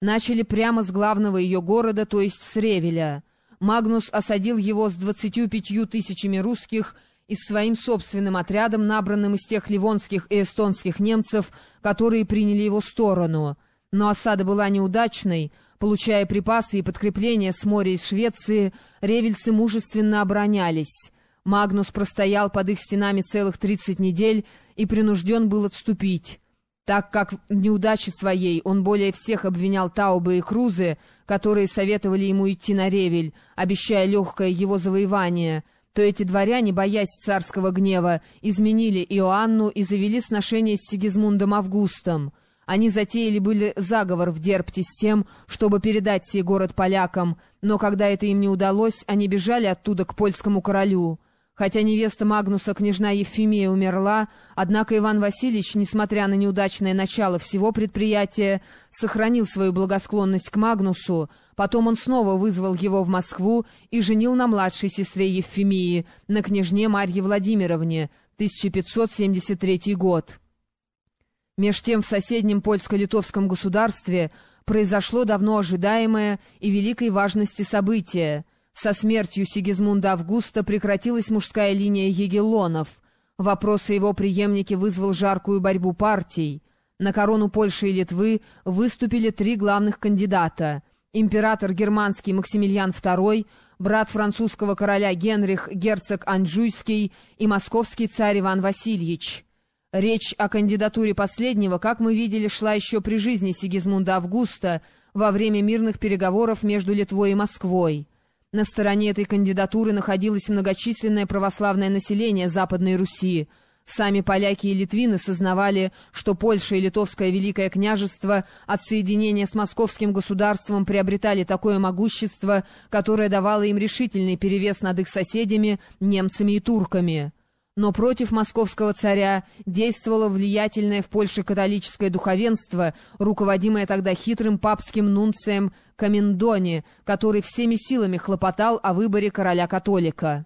Начали прямо с главного ее города, то есть с Ревеля. Магнус осадил его с двадцатью пятью тысячами русских и своим собственным отрядом, набранным из тех ливонских и эстонских немцев, которые приняли его сторону. Но осада была неудачной. Получая припасы и подкрепления с моря из Швеции, ревельцы мужественно оборонялись. Магнус простоял под их стенами целых тридцать недель и принужден был отступить. Так как в неудаче своей он более всех обвинял Таубы и Крузы, которые советовали ему идти на Ревель, обещая легкое его завоевание, то эти дворяне, боясь царского гнева, изменили Иоанну и завели сношение с Сигизмундом Августом. Они затеяли были заговор в Дерпте с тем, чтобы передать сей город полякам, но когда это им не удалось, они бежали оттуда к польскому королю. Хотя невеста Магнуса, княжна Евфимия, умерла, однако Иван Васильевич, несмотря на неудачное начало всего предприятия, сохранил свою благосклонность к Магнусу, потом он снова вызвал его в Москву и женил на младшей сестре Евфимии, на княжне Марье Владимировне, 1573 год. Меж тем в соседнем польско-литовском государстве произошло давно ожидаемое и великой важности событие — со смертью Сигизмунда Августа прекратилась мужская линия Егеллонов. Вопрос о его преемнике вызвал жаркую борьбу партий. На корону Польши и Литвы выступили три главных кандидата. Император германский Максимилиан II, брат французского короля Генрих, герцог Анжуйский и московский царь Иван Васильевич. Речь о кандидатуре последнего, как мы видели, шла еще при жизни Сигизмунда Августа во время мирных переговоров между Литвой и Москвой. На стороне этой кандидатуры находилось многочисленное православное население Западной Руси. Сами поляки и литвины сознавали, что Польша и Литовское Великое княжество от соединения с московским государством приобретали такое могущество, которое давало им решительный перевес над их соседями, немцами и турками но против московского царя действовало влиятельное в Польше католическое духовенство, руководимое тогда хитрым папским нунцием Камендони, который всеми силами хлопотал о выборе короля-католика.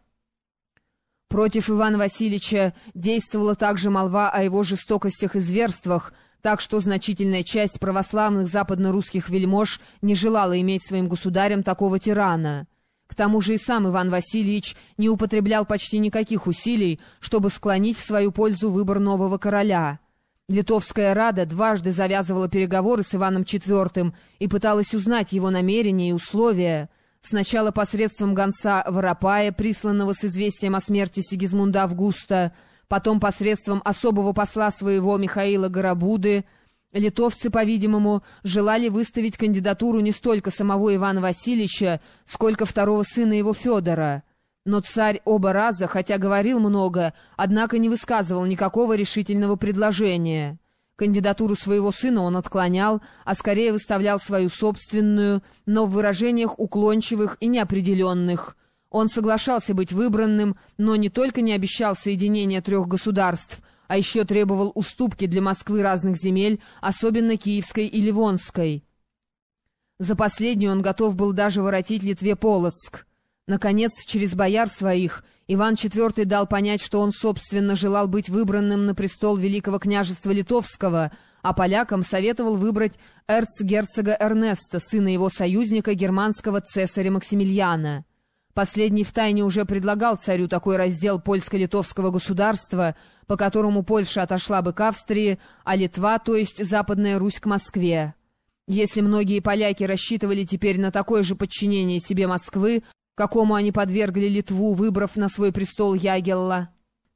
Против Ивана Васильевича действовала также молва о его жестокостях и зверствах, так что значительная часть православных западно-русских вельмож не желала иметь своим государем такого тирана. К тому же и сам Иван Васильевич не употреблял почти никаких усилий, чтобы склонить в свою пользу выбор нового короля. Литовская Рада дважды завязывала переговоры с Иваном IV и пыталась узнать его намерения и условия. Сначала посредством гонца Воропая, присланного с известием о смерти Сигизмунда Августа, потом посредством особого посла своего Михаила Горобуды — Литовцы, по-видимому, желали выставить кандидатуру не столько самого Ивана Васильевича, сколько второго сына его Федора. Но царь оба раза, хотя говорил много, однако не высказывал никакого решительного предложения. Кандидатуру своего сына он отклонял, а скорее выставлял свою собственную, но в выражениях уклончивых и неопределенных. Он соглашался быть выбранным, но не только не обещал соединения трех государств — а еще требовал уступки для Москвы разных земель, особенно Киевской и Ливонской. За последнюю он готов был даже воротить Литве Полоцк. Наконец, через бояр своих, Иван IV дал понять, что он, собственно, желал быть выбранным на престол Великого княжества Литовского, а полякам советовал выбрать эрцгерцога Эрнеста, сына его союзника, германского цесаря Максимилиана. Последний втайне уже предлагал царю такой раздел польско-литовского государства, по которому Польша отошла бы к Австрии, а Литва, то есть Западная Русь, к Москве. Если многие поляки рассчитывали теперь на такое же подчинение себе Москвы, какому они подвергли Литву, выбрав на свой престол Ягелла,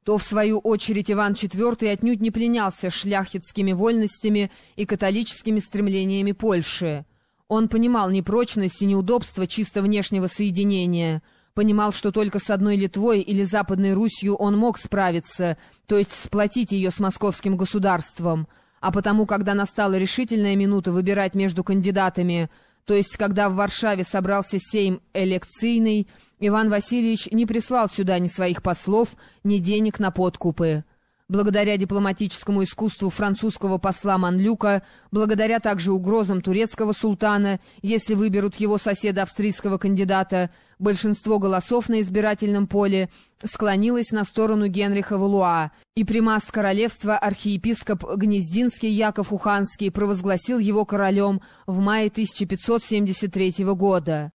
то, в свою очередь, Иван IV отнюдь не пленялся шляхетскими вольностями и католическими стремлениями Польши. Он понимал непрочность и неудобство чисто внешнего соединения, понимал, что только с одной Литвой или Западной Русью он мог справиться, то есть сплотить ее с московским государством, а потому, когда настала решительная минута выбирать между кандидатами, то есть когда в Варшаве собрался сейм элекцийный, Иван Васильевич не прислал сюда ни своих послов, ни денег на подкупы. Благодаря дипломатическому искусству французского посла Манлюка, благодаря также угрозам турецкого султана, если выберут его соседа австрийского кандидата, большинство голосов на избирательном поле склонилось на сторону Генриха Валуа, и примас королевства архиепископ Гнездинский Яков Уханский провозгласил его королем в мае 1573 года.